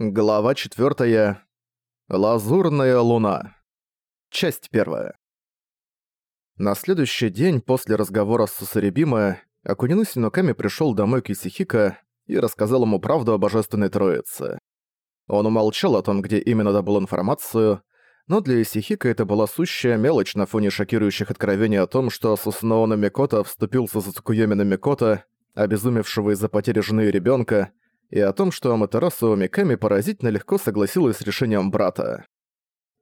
Глава 4. Лазурная луна. Часть 1. На следующий день после разговора с Сусарибима Акунину Синоками пришёл домой к Исихика и рассказал ему правду о Божественной Троице. Он умолчал о том, где именно добыл информацию, но для Исихика это была сущая мелочь на фоне шокирующих откровений о том, что Сусуноона Микото вступился за Цукуёми Микото, обезумевшего из-за потери жены и ребёнка, и о том, что Аматерасу Миками поразительно легко согласилась с решением брата.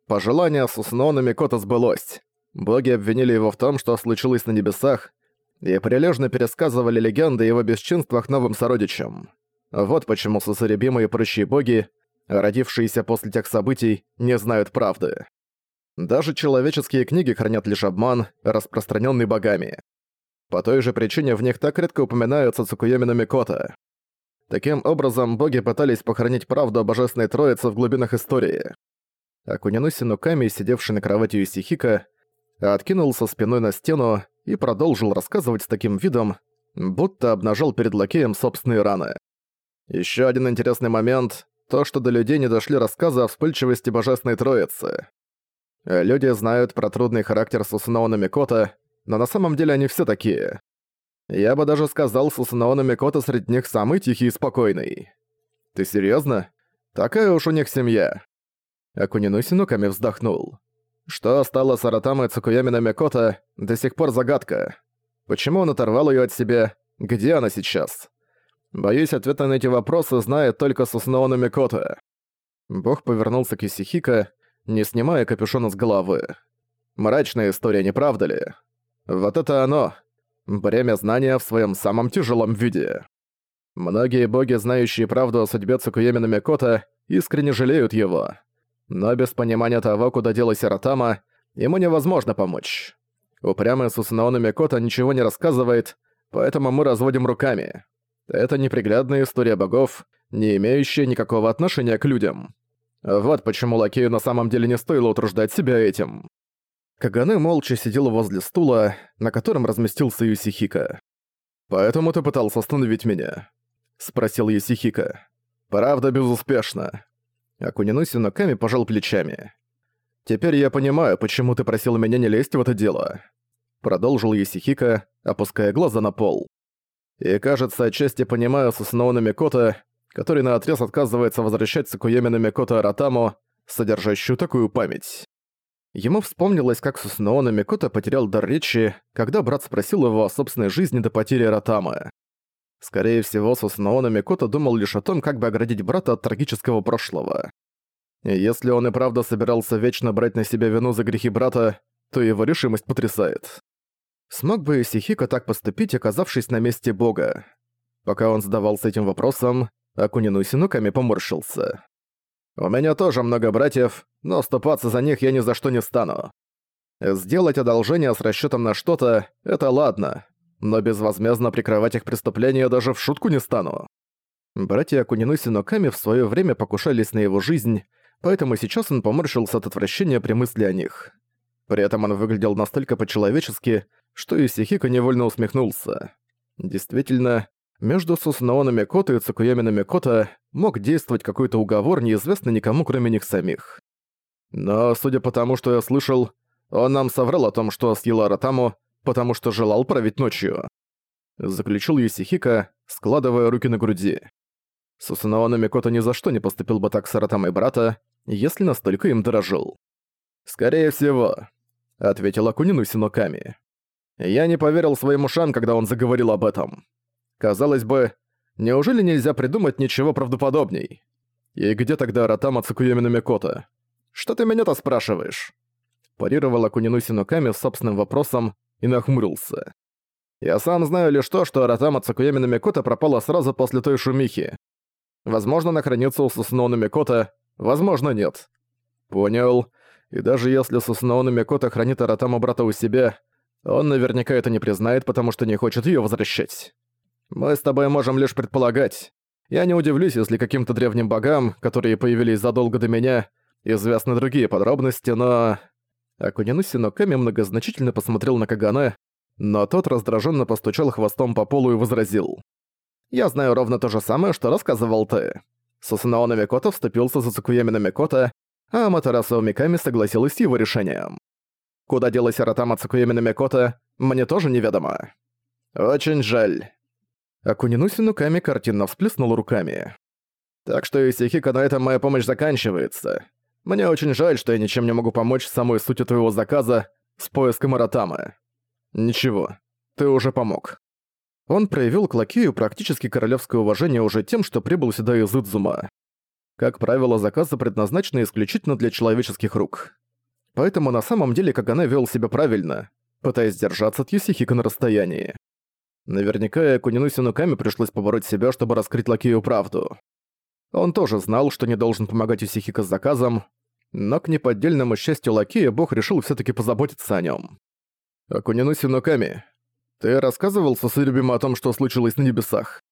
Пожелание Сусуноона Микото сбылось. Боги обвинили его в том, что случилось на небесах, и прилежно пересказывали легенды о его бесчинствах новым сородичам. Вот почему Сусарибима и боги, родившиеся после тех событий, не знают правды. Даже человеческие книги хранят лишь обман, распространенный богами. По той же причине в них так редко упоминаются Цукуёми Микото. Таким образом, боги пытались похоронить правду о Божественной Троице в глубинах истории. Акунянуси Нуками, сидевший на кровати Юсихика, откинулся спиной на стену и продолжил рассказывать с таким видом, будто обнажал перед лакеем собственные раны. Еще один интересный момент — то, что до людей не дошли рассказы о вспыльчивости Божественной Троицы. Люди знают про трудный характер Сусунаона Микота, но на самом деле они все такие. Я бы даже сказал, Сусанаона Микото среди них самый тихий и спокойный. Ты серьёзно? Такая уж у них семья. Акунину Синуками вздохнул. Что стало с Аратамой Цукуями на Микото, до сих пор загадка. Почему он оторвал её от себя? Где она сейчас? Боюсь, ответа на эти вопросы знает только Сусанаона Микото. Бог повернулся к Исихика, не снимая капюшона с головы. Мрачная история, не правда ли? Вот это оно, Бремя знания в своем самом тяжелом виде. Многие боги, знающие правду о судьбе Цукуеми Намикота, искренне жалеют его. Но без понимания того, куда делась Сиротама, ему невозможно помочь. Упрямый Сусунаона Микота ничего не рассказывает, поэтому мы разводим руками. Это неприглядная история богов, не имеющая никакого отношения к людям. Вот почему Лакею на самом деле не стоило утруждать себя этим. Кагане молча сидел возле стула, на котором разместился Юсихика. «Поэтому ты пытался остановить меня?» — спросил Юсихика. «Правда, безуспешно». Акунинуси Ноками пожал плечами. «Теперь я понимаю, почему ты просил меня не лезть в это дело», — продолжил Юсихика, опуская глаза на пол. «И кажется, отчасти понимаю Сусуноуна Микото, который наотрез отказывается возвращать Сакуеми Микото Аратаму, содержащую такую память». Ему вспомнилось, как Сусуноона Микото потерял дар речи, когда брат спросил его о собственной жизни до потери Ротамы. Скорее всего, Сусуноона Микото думал лишь о том, как бы оградить брата от трагического прошлого. И если он и правда собирался вечно брать на себя вину за грехи брата, то его решимость потрясает. Смог бы Сихико так поступить, оказавшись на месте бога? Пока он задавался этим вопросом, Акунину Синуками поморщился. У меня тоже много братьев, но ступаться за них я ни за что не стану. Сделать одолжение с расчетом на что-то — это ладно, но безвозмездно прикрывать их преступления даже в шутку не стану. Братья Акунинуси Ноками в свое время покушались на его жизнь, поэтому сейчас он поморщился от отвращения при мысли о них. При этом он выглядел настолько по-человечески, что Исихико невольно усмехнулся. Действительно, между Сусунаона Микото и Цукуями Микото мог действовать какой-то уговор, неизвестный никому, кроме них самих. Но, судя по тому, что я слышал, он нам соврал о том, что съел Аратаму, потому что желал править ночью. Заключил Юсихика, складывая руки на груди. Сусунаона Микото ни за что не поступил бы так с Аратамой брата, если настолько им дорожил. «Скорее всего», — ответил Акунину Синоками. «Я не поверил своим ушам, когда он заговорил об этом. Казалось бы, неужели нельзя придумать ничего правдоподобней? И где тогда Ратама Цукуёми Микото? Что ты меня-то спрашиваешь?» Парировал Акунину Синуками собственным вопросом и нахмурился. «Я сам знаю лишь то, что Ратама Цукуями Микото пропала сразу после той шумихи. Возможно, она хранится у Сусуноуна Микото, возможно, нет. Понял. И даже если Сусуноуна Микото хранит Аратаму брата у себя, он наверняка это не признает, потому что не хочет её возвращать. Мы с тобой можем лишь предполагать. Я не удивлюсь, если каким-то древним богам, которые появились задолго до меня, известны другие подробности, но...» Акунинуси Ноками многозначительно посмотрел на Кагане, но тот раздраженно постучал хвостом по полу и возразил. «Я знаю ровно то же самое, что рассказывал ты. Сусанаона Микото вступился за Цукуями Микото, а Матарасо Миками согласилась с его решением. Куда делась Аратама Цукуями Микото, мне тоже неведомо. Очень жаль. Акунинуси Нуками картинно всплеснул руками. Так что, Исихика, на этом моя помощь заканчивается. Мне очень жаль, что я ничем не могу помочь самой сути твоего заказа с поиском Аратамы. Ничего, ты уже помог. Он проявил к Лакею практически королевское уважение уже тем, что прибыл сюда из Идзума. Как правило, заказы предназначены исключительно для человеческих рук. Поэтому на самом деле Кагане вел себя правильно, пытаясь держаться от Юсихика на расстоянии. Наверняка Кунинуси Нуками пришлось побороть себя, чтобы раскрыть Лакею правду. Он тоже знал, что не должен помогать Юсихика с заказом, но к неподдельному счастью Лакея бог решил все таки позаботиться о нем. «Акунинуси Нуками, ты рассказывал Сосырюбиму о том, что случилось на небесах?»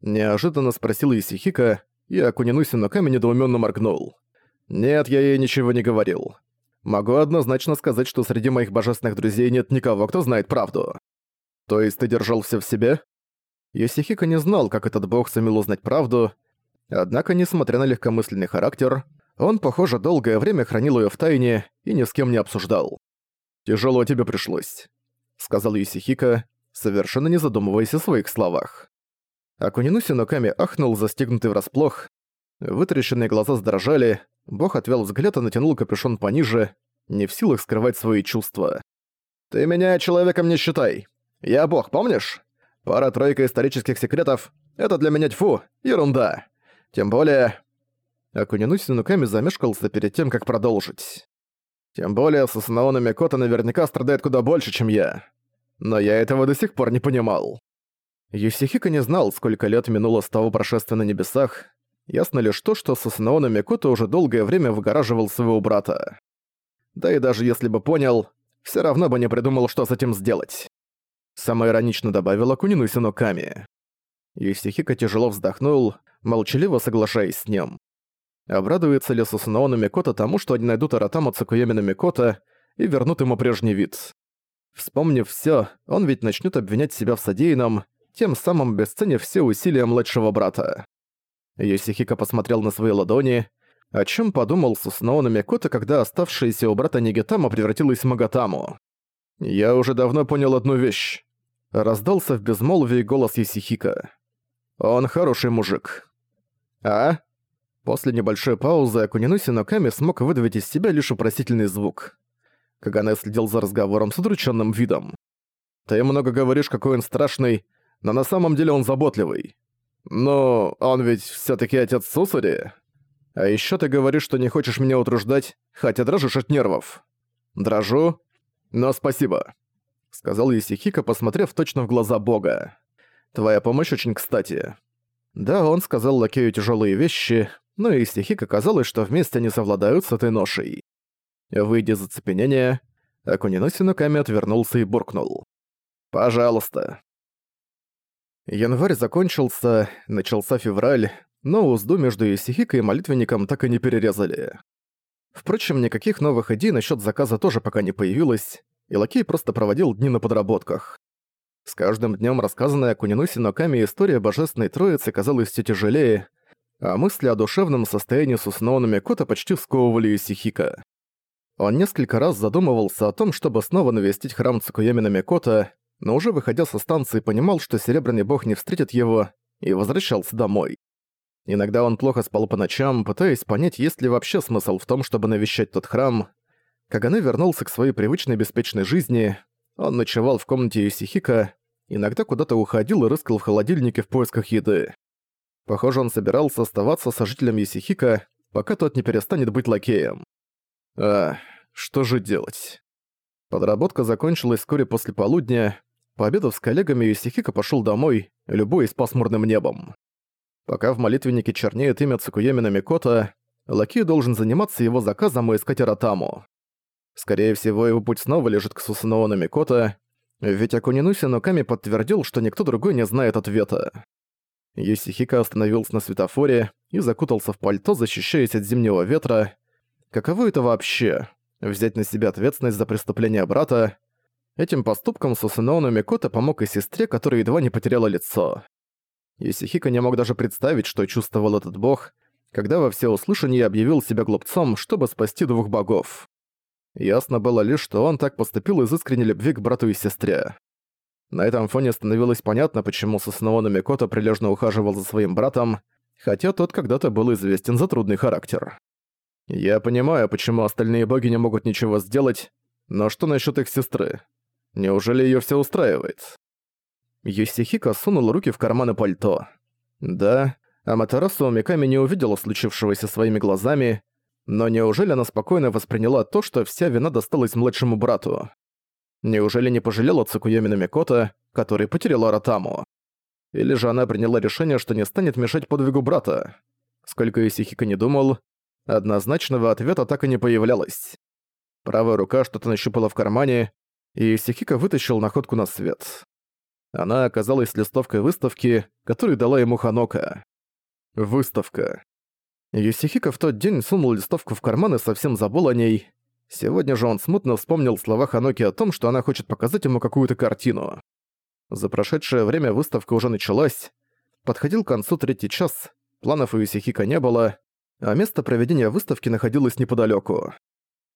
Неожиданно спросил Исихика, и Акунинуси Нуками недоуменно моргнул. «Нет, я ей ничего не говорил. Могу однозначно сказать, что среди моих божественных друзей нет никого, кто знает правду. То есть ты держал все в себе?» Йосихико не знал, как этот бог сумел узнать правду, однако, несмотря на легкомысленный характер, он, похоже, долгое время хранил ее в тайне и ни с кем не обсуждал. «Тяжело тебе пришлось», — сказал Юсихика, совершенно не задумываясь о своих словах. Акунинуси Ноками ахнул, застегнутый врасплох. Вытрященные глаза задрожали, бог отвел взгляд и натянул капюшон пониже, не в силах скрывать свои чувства. «Ты меня человеком не считай. Я бог, помнишь? Пара-тройка исторических секретов — это для меня тьфу, ерунда. Тем более...» Акунинуси Нуками замешкался перед тем, как продолжить. Тем более Сусанаона Микото наверняка страдает куда больше, чем я. Но я этого до сих пор не понимал. Юсихика не знал, сколько лет минуло с того прошествия на небесах. Ясно лишь то, что Сусанаона Микото уже долгое время выгораживал своего брата. Да и даже если бы понял, все равно бы не придумал, что с этим сделать. Самое иронично добавила Кунинуси Ноками. Юсихика тяжело вздохнул, молчаливо соглашаясь с ним. Обрадуется ли Сусунаона Микото тому, что они найдут Аратаму Цукуемина Микото и вернут ему прежний вид? Вспомнив всё, он ведь начнёт обвинять себя в содеянном, тем самым обесценив все усилия младшего брата. Йосихико посмотрел на свои ладони, о чём подумал Сусунаона Микото, когда оставшаяся у брата Нигитама превратилась в Магатаму. «Я уже давно понял одну вещь». Раздался в безмолвии голос Йосихико. «Он хороший мужик». «А?» После небольшой паузы Акунинуси Ноками смог выдавить из себя лишь упросительный звук. Кагане следил за разговором с удрученным видом. «Ты много говоришь, какой он страшный, но на самом деле он заботливый. Но он ведь все таки отец Сусари. А еще ты говоришь, что не хочешь меня утруждать, хотя дрожишь от нервов. Дрожу? Но спасибо», — сказал Исихика, посмотрев точно в глаза бога. «Твоя помощь очень кстати». Да, он сказал лакею тяжелые вещи, но и Стихика казалось, что вместе они совладают с этой ношей. Выйдя из оцепенения, Акуниноси Нуками отвернулся и буркнул. «Пожалуйста». Январь закончился, начался февраль, но узду между Исихикой и молитвенником так и не перерезали. Впрочем, никаких новых идей насчет заказа тоже пока не появилось, и Лакей просто проводил дни на подработках. С каждым днем рассказанная Кунинуси Ноками история Божественной Троицы казалась все тяжелее, а мысли о душевном состоянии Сусуноуна Микото почти сковывали Исихика. Он несколько раз задумывался о том, чтобы снова навестить храм Цукуями Микото, но уже выходя со станции понимал, что Серебряный Бог не встретит его, и возвращался домой. Иногда он плохо спал по ночам, пытаясь понять, есть ли вообще смысл в том, чтобы навещать тот храм. Кагане вернулся к своей привычной беспечной жизни, он ночевал в комнате Исихика, иногда куда-то уходил и рыскал в холодильнике в поисках еды. Похоже, он собирался оставаться сожителем Есихика, пока тот не перестанет быть лакеем. А, что же делать? Подработка закончилась вскоре после полудня. Пообедав с коллегами, Юсихика пошёл домой, любуясь пасмурным небом. Пока в молитвеннике чернеет имя Цукуемина Микото, лакей должен заниматься его заказом и искать Аратаму. Скорее всего, его путь снова лежит к Сусаноона Микото, ведь Акунинуси Ноками подтвердил, что никто другой не знает ответа. Юсихика остановился на светофоре и закутался в пальто, защищаясь от зимнего ветра. Каково это вообще? Взять на себя ответственность за преступление брата? Этим поступком Сусуноуну Микото помог и сестре, которая едва не потеряла лицо. Юсихика не мог даже представить, что чувствовал этот бог, когда во всеуслышание объявил себя глупцом, чтобы спасти двух богов. Ясно было лишь, что он так поступил из искренней любви к брату и сестре. На этом фоне становилось понятно, почему Сосноона Микото прилежно ухаживал за своим братом, хотя тот когда-то был известен за трудный характер. Я понимаю, почему остальные боги не могут ничего сделать, но что насчет их сестры? Неужели ее все устраивает? Юсихика сунул руки в карманы пальто. Да, Аматерасу Миками не увидела случившегося своими глазами, но неужели она спокойно восприняла то, что вся вина досталась младшему брату? Неужели не пожалела Цукуйоми Микото, который потеряла Ротаму? Или же она приняла решение, что не станет мешать подвигу брата? Сколько Исихика не думал, однозначного ответа так и не появлялось. Правая рука что-то нащупала в кармане, и Исихика вытащил находку на свет. Она оказалась листовкой выставки, которую дала ему Ханока. Выставка. Юсихика в тот день сунул листовку в карман и совсем забыл о ней. Сегодня же он смутно вспомнил слова Ханоки о том, что она хочет показать ему какую-то картину. За прошедшее время выставка уже началась. Подходил к концу третий час, планов у Юсихика не было, а место проведения выставки находилось неподалеку.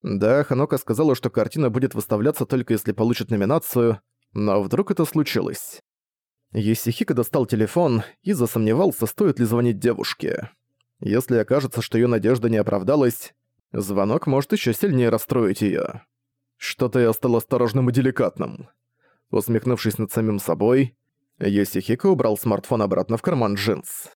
Да, Ханока сказала, что картина будет выставляться только если получит номинацию, но вдруг это случилось. Есихика достал телефон и засомневался, стоит ли звонить девушке. Если окажется, что ее надежда не оправдалась, звонок может еще сильнее расстроить ее. Что-то я стал осторожным и деликатным. Усмехнувшись над самим собой, Йосихико убрал смартфон обратно в карман джинс.